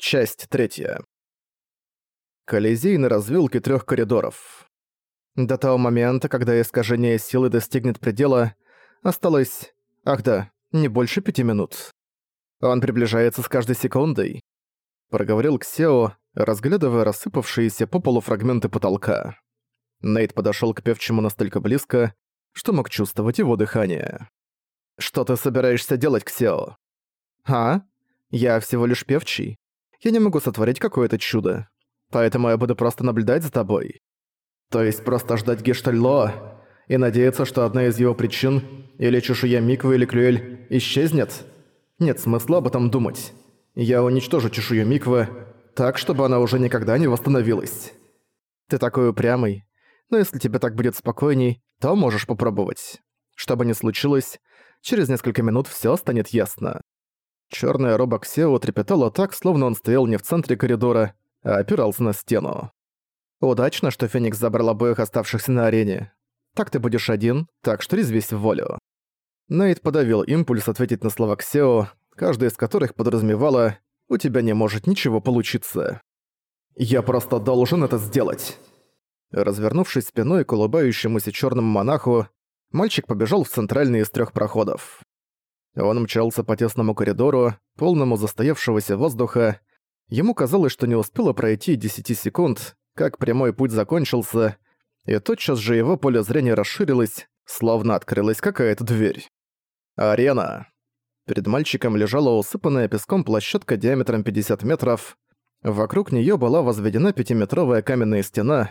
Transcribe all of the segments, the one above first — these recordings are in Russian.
Часть третья. Колизей на развилке трех коридоров. До того момента, когда искажение силы достигнет предела, осталось... Ах да, не больше пяти минут. Он приближается с каждой секундой. Проговорил Ксео, разглядывая рассыпавшиеся по полу фрагменты потолка. Нейт подошёл к певчему настолько близко, что мог чувствовать его дыхание. «Что ты собираешься делать, Ксео?» «А? Я всего лишь певчий. Я не могу сотворить какое-то чудо. Поэтому я буду просто наблюдать за тобой. То есть просто ждать Гештальло и надеяться, что одна из его причин, или чешуя Миквы или Клюэль, исчезнет? Нет смысла об этом думать. Я уничтожу чешую Миквы, так, чтобы она уже никогда не восстановилась. Ты такой упрямый. Но если тебе так будет спокойней, то можешь попробовать. Что бы ни случилось, через несколько минут всё станет ясно. Чёрная роба Ксео трепетала так, словно он стоял не в центре коридора, а опирался на стену. Удачно, что Феникс забрал обоих оставшихся на арене. Так ты будешь один, так что резвись в волю. Нейт подавил импульс ответить на слова Ксео, каждая из которых подразумевала «У тебя не может ничего получиться». «Я просто должен это сделать!» Развернувшись спиной к улыбающемуся черному монаху, мальчик побежал в центральный из трех проходов. Он мчался по тесному коридору, полному застоявшегося воздуха. Ему казалось, что не успело пройти 10 секунд, как прямой путь закончился, и тотчас же его поле зрения расширилось, словно открылась какая-то дверь. Арена. Перед мальчиком лежала усыпанная песком площадка диаметром 50 метров. Вокруг нее была возведена пятиметровая каменная стена,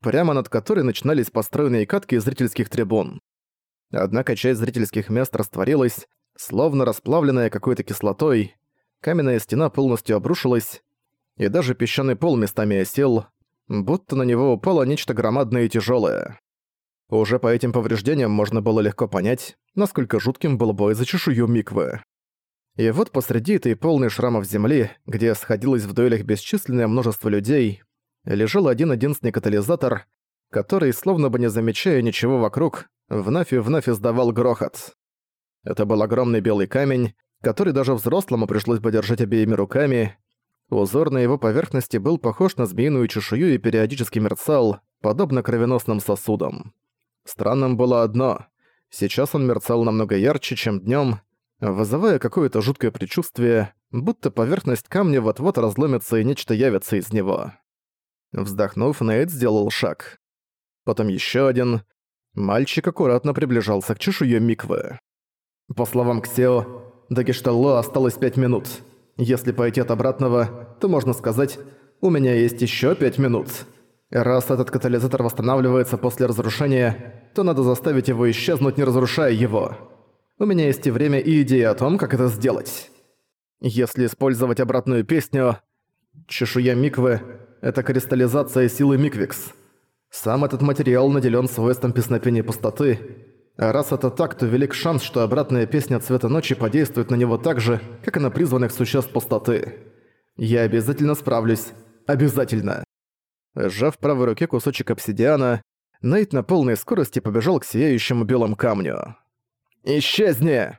прямо над которой начинались построенные катки зрительских трибун. Однако часть зрительских мест растворилась, словно расплавленная какой-то кислотой, каменная стена полностью обрушилась, и даже песчаный пол местами осел, будто на него упало нечто громадное и тяжелое. Уже по этим повреждениям можно было легко понять, насколько жутким был бой за чешую Миквы. И вот посреди этой полной шрамов земли, где сходилось в дуэлях бесчисленное множество людей, лежал один-единственный катализатор, который, словно бы не замечая ничего вокруг, вновь и вновь издавал грохот. Это был огромный белый камень, который даже взрослому пришлось бы держать обеими руками. Узор на его поверхности был похож на змеиную чешую и периодически мерцал, подобно кровеносным сосудам. Странным было одно. Сейчас он мерцал намного ярче, чем днём, вызывая какое-то жуткое предчувствие, будто поверхность камня вот-вот разломится и нечто явится из него. Вздохнув, Нейт сделал шаг. Потом ещё один. Мальчик аккуратно приближался к чешуе Миквы. По словам Ксео, до Гешталло осталось пять минут. Если пойти от обратного, то можно сказать, у меня есть еще пять минут. Раз этот катализатор восстанавливается после разрушения, то надо заставить его исчезнуть, не разрушая его. У меня есть и время, и идея о том, как это сделать. Если использовать обратную песню «Чешуя Миквы» — это кристаллизация силы Миквикс. Сам этот материал наделен свойством песнопения пустоты, а раз это так, то велик шанс, что обратная песня Цвета Ночи подействует на него так же, как и на призванных существ пустоты. Я обязательно справлюсь. Обязательно. Сжав правой руке кусочек обсидиана, Нейт на полной скорости побежал к сияющему белому камню. «Исчезни!»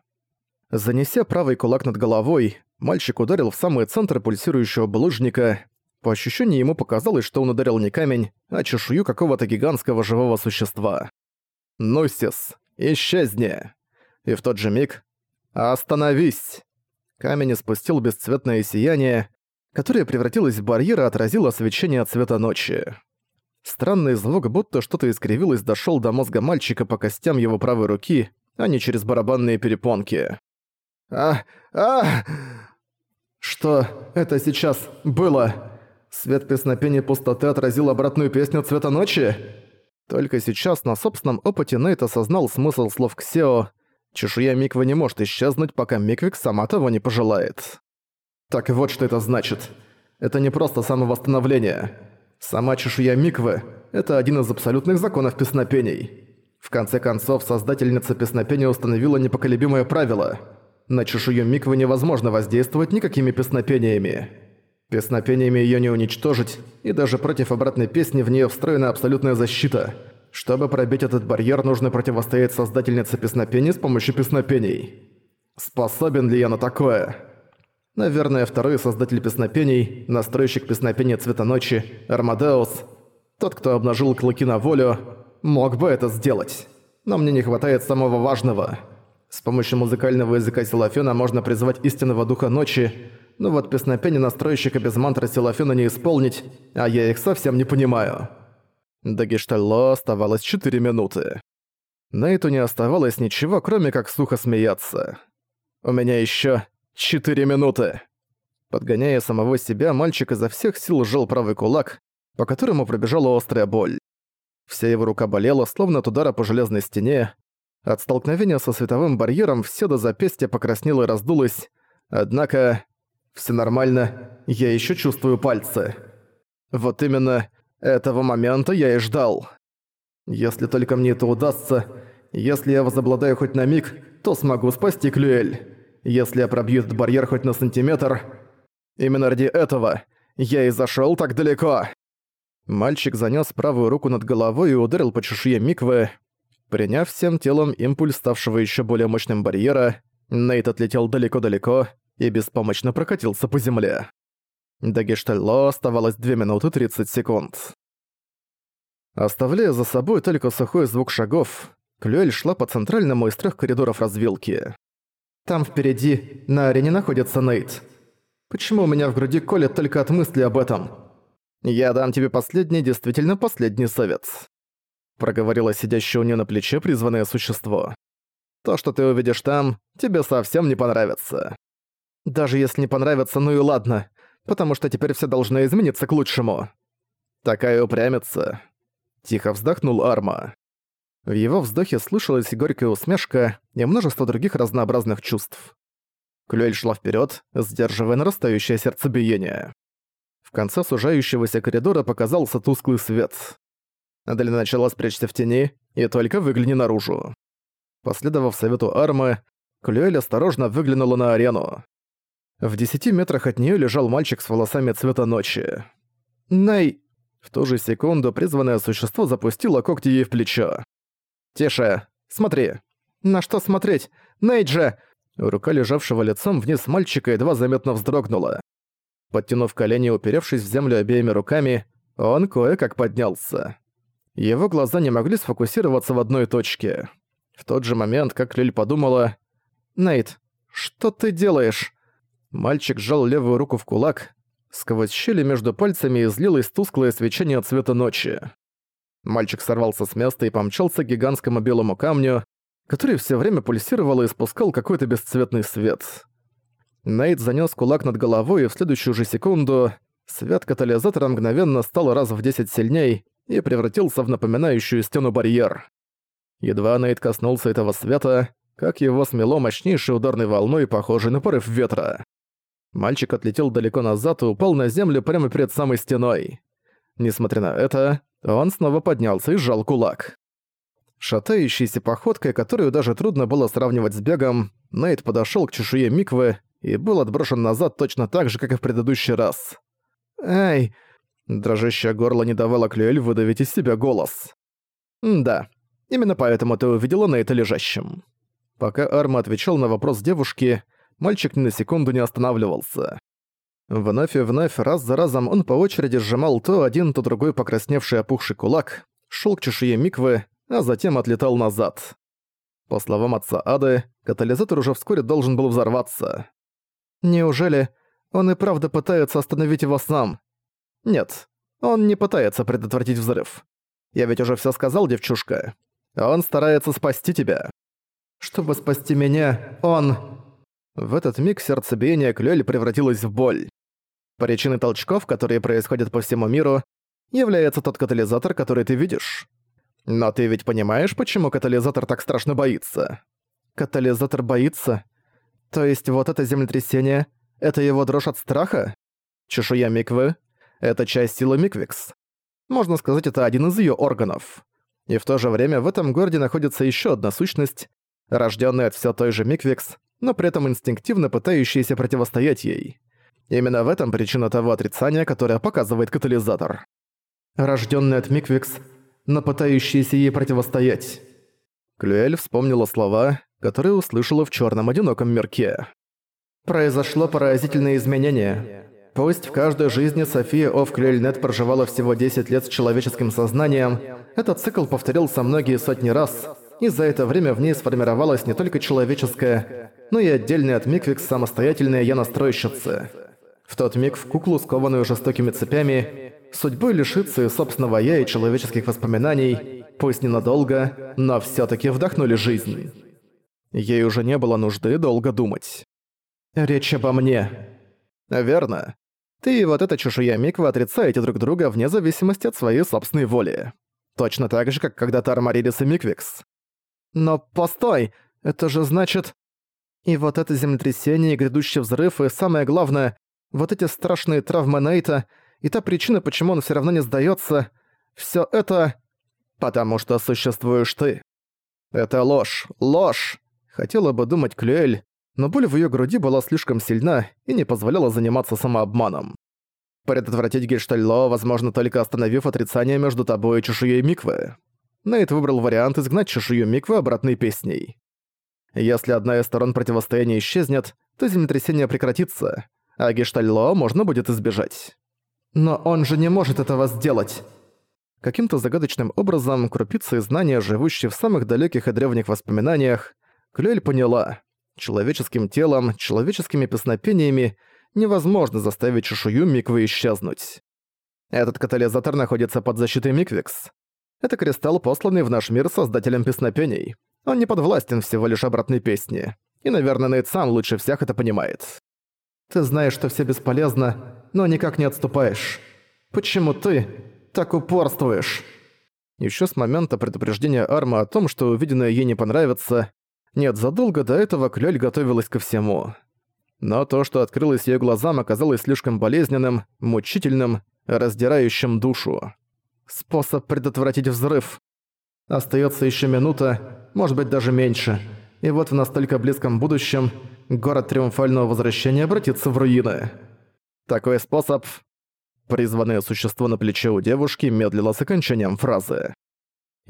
Занеся правый кулак над головой, мальчик ударил в самый центр пульсирующего булыжника. По ощущению ему показалось, что он ударил не камень, а чешую какого-то гигантского живого существа. «Нусис, Исчезни!» И в тот же миг «Остановись!» Камень испустил бесцветное сияние, которое превратилось в барьер и отразило свечение цвета ночи. Странный звук, будто что-то искривилось, дошёл до мозга мальчика по костям его правой руки, а не через барабанные перепонки. «А... а...» «Что это сейчас было?» Свет песнопения пустоты отразил обратную песню цвета ночи? Только сейчас на собственном опыте Нейт осознал смысл слов Ксео «Чешуя Миквы не может исчезнуть, пока Миквик сама того не пожелает». Так вот что это значит. Это не просто самовосстановление. Сама чешуя Миквы – это один из абсолютных законов песнопений. В конце концов, создательница песнопения установила непоколебимое правило. На чешую Миквы невозможно воздействовать никакими песнопениями. Песнопениями её не уничтожить, и даже против обратной песни в неё встроена абсолютная защита. Чтобы пробить этот барьер, нужно противостоять создательнице песнопений с помощью песнопений. Способен ли я на такое? Наверное, второй создатель песнопений, настройщик песнопения Цвета Ночи, Армадеус, тот, кто обнажил клыки на волю, мог бы это сделать. Но мне не хватает самого важного. С помощью музыкального языка Силафена можно призвать истинного духа ночи, но вот песнопение настройщика без мантры Силафена не исполнить, а я их совсем не понимаю. До Гештальло оставалось 4 минуты. Нейту не оставалось ничего, кроме как сухо смеяться. «У меня еще четыре минуты!» Подгоняя самого себя, мальчик изо всех сил сжал правый кулак, по которому пробежала острая боль. Вся его рука болела, словно от удара по железной стене. От столкновения со световым барьером все до запястья покраснело и раздулось. Однако... все нормально, я еще чувствую пальцы. Вот именно этого момента я и ждал. Если только мне это удастся, если я возобладаю хоть на миг, то смогу спасти Клюэль. Если я пробью этот барьер хоть на сантиметр... Именно ради этого я и зашёл так далеко. Мальчик занёс правую руку над головой и ударил по чешуе Миквы. Приняв всем телом импульс ставшего ещё более мощным барьера, Нейт отлетел далеко-далеко и беспомощно прокатился по земле. До Гештальло оставалось 2 минуты 30 секунд. Оставляя за собой только сухой звук шагов, Клюэль шла по центральному из трех коридоров развилки. «Там впереди, на арене, находится Нейт. Почему у меня в груди колет только от мысли об этом?» «Я дам тебе последний, действительно последний совет», — проговорила сидящее у нее на плече призванное существо. «То, что ты увидишь там, тебе совсем не понравится. Даже если не понравится, ну и ладно, потому что теперь все должно измениться к лучшему». Такая упрямится. Тихо вздохнул Арма. В его вздохе слышалась горькая усмешка и множество других разнообразных чувств. Клюэль шла вперед, сдерживая нарастающее сердцебиение. В конце сужающегося коридора показался тусклый свет. Для начала спрячься в тени и только выгляни наружу. Последовав совету Армы, Клюэль осторожно выглянула на арену. В десяти метрах от нее лежал мальчик с волосами цвета ночи. «Най!» В ту же секунду призванное существо запустило когти ей в плечо. «Тише! Смотри!» «На что смотреть? Нейджа!» Рука лежавшего лицом вниз мальчика едва заметно вздрогнула. Подтянув колени и уперевшись в землю обеими руками, он кое-как поднялся. Его глаза не могли сфокусироваться в одной точке. В тот же момент, как Лиль подумала, «Нейт, что ты делаешь?» Мальчик сжал левую руку в кулак, сквозь щели между пальцами излилось тусклое свечение цвета ночи. Мальчик сорвался с места и помчался к гигантскому белому камню, который все время пульсировал и испускал какой-то бесцветный свет. Нейт занёс кулак над головой, и в следующую же секунду свет катализатора мгновенно стал раз в десять сильней и превратился в напоминающую стену барьер. Едва Нейт коснулся этого света, как его смело мощнейшей ударной волной, похожей на порыв ветра. Мальчик отлетел далеко назад и упал на землю прямо перед самой стеной. Несмотря на это, он снова поднялся и сжал кулак. Шатающейся походкой, которую даже трудно было сравнивать с бегом, Нейт подошёл к чешуе Миквы и был отброшен назад точно так же, как и в предыдущий раз. «Эй!» Дрожащее горло не давало Клюэль выдавить из себя голос. «Да, именно поэтому ты увидела Нейта лежащим». Пока Арма отвечал на вопрос девушки, мальчик ни на секунду не останавливался. Вновь и вновь, раз за разом он по очереди сжимал то один, то другой покрасневший опухший кулак, шел к чешуе Миквы, а затем отлетал назад. По словам отца Ады, катализатор уже вскоре должен был взорваться. Неужели он и правда пытается остановить его сам? Нет, он не пытается предотвратить взрыв. Я ведь уже всё сказал, девчушка. Он старается спасти тебя. Чтобы спасти меня, он... В этот миг сердцебиение Клёль превратилось в боль. Причиной толчков, которые происходят по всему миру, является тот катализатор, который ты видишь. Но ты ведь понимаешь, почему катализатор так страшно боится? Катализатор боится? То есть вот это землетрясение — это его дрожь от страха? Чешуя Миквы — это часть силы Миквикс. Можно сказать, это один из ее органов. И в то же время в этом городе находится еще одна сущность, рожденная от все той же Миквикс, но при этом инстинктивно пытающаяся противостоять ей. Именно в этом причина того отрицания, которое показывает катализатор. Рожденный от Миквикс, но пытающийся ей противостоять. Клюэль вспомнила слова, которые услышала в черном одиноком мирке. Произошло поразительное изменение. Пусть в каждой жизни София Оф Клюэльнет проживала всего 10 лет с человеческим сознанием, этот цикл повторился многие сотни раз, и за это время в ней сформировалась не только человеческая, но и отдельная от Миквикс самостоятельная я-настройщица. В тот миг в куклу, скованную жестокими цепями, судьбой лишиться и собственного «я» и человеческих воспоминаний, пусть ненадолго, но всё таки вдохнули жизнь. Ей уже не было нужды долго думать. «Речь обо мне». «Верно. Ты и вот эта чешуя Миквы отрицаете друг друга вне зависимости от своей собственной воли. Точно так же, как когда-то Армарилис и Миквикс. Но постой, это же значит... И вот это землетрясение, и грядущий взрыв, и самое главное, вот эти страшные травмы Нейта, и та причина, почему он всё равно не сдаётся, всё это... Потому что существуешь ты. Это ложь, ложь! Хотела бы думать Клюэль, но боль в её груди была слишком сильна и не позволяла заниматься самообманом. Предотвратить Гештальло возможно только остановив отрицание между тобой и чешуей Миквы. Нейт выбрал вариант изгнать чешую Миквы обратной песней. Если одна из сторон противостояния исчезнет, то землетрясение прекратится, а Гештальло можно будет избежать. Но он же не может этого сделать. Каким-то загадочным образом крупицы знания, живущие в самых далеких и древних воспоминаниях, Клюэль поняла, человеческим телом, человеческими песнопениями невозможно заставить чешую Миквы исчезнуть. Этот катализатор находится под защитой Миквикс. Это кристалл, посланный в наш мир создателем песнопений. Он не подвластен всего лишь обратной песне. И, наверное, Нейт сам лучше всех это понимает. Ты знаешь, что все бесполезно, но никак не отступаешь. Почему ты так упорствуешь? Еще с момента предупреждения Арма о том, что увиденное ей не понравится, нет, задолго до этого Клёль готовилась ко всему. Но то, что открылось её глазам, оказалось слишком болезненным, мучительным, раздирающим душу. Способ предотвратить взрыв. Остаётся ещё минута, может быть даже меньше. И вот в настолько близком будущем город Триумфального Возвращения обратится в руины. Такой способ... Призванное существо на плече у девушки медлило с окончанием фразы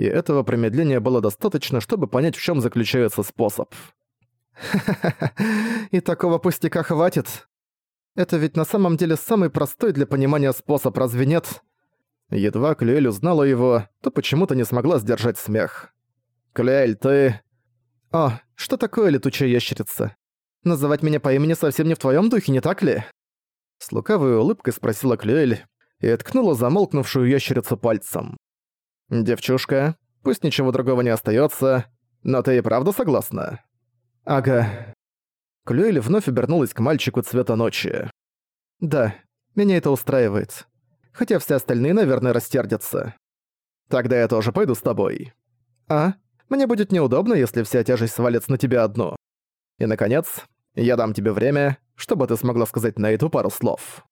и этого промедления было достаточно, чтобы понять, в чем заключается способ. «Ха-ха-ха, и такого пустяка хватит? Это ведь на самом деле самый простой для понимания способ, разве нет?» Едва Клюэль узнала его, то почему-то не смогла сдержать смех. «Клюэль, ты...» «О, что такое летучая ящерица? Называть меня по имени совсем не в твоем духе, не так ли?» С лукавой улыбкой спросила Клюэль и ткнула замолкнувшую ящерицу пальцем. «Девчушка, пусть ничего другого не остается, но ты и правда согласна?» «Ага». Клюэль вновь обернулась к мальчику цвета ночи. «Да, меня это устраивает. Хотя все остальные, наверное, растердятся. Тогда я тоже пойду с тобой. А? Мне будет неудобно, если вся тяжесть свалится на тебя одну. И, наконец, я дам тебе время, чтобы ты смогла сказать на эту пару слов».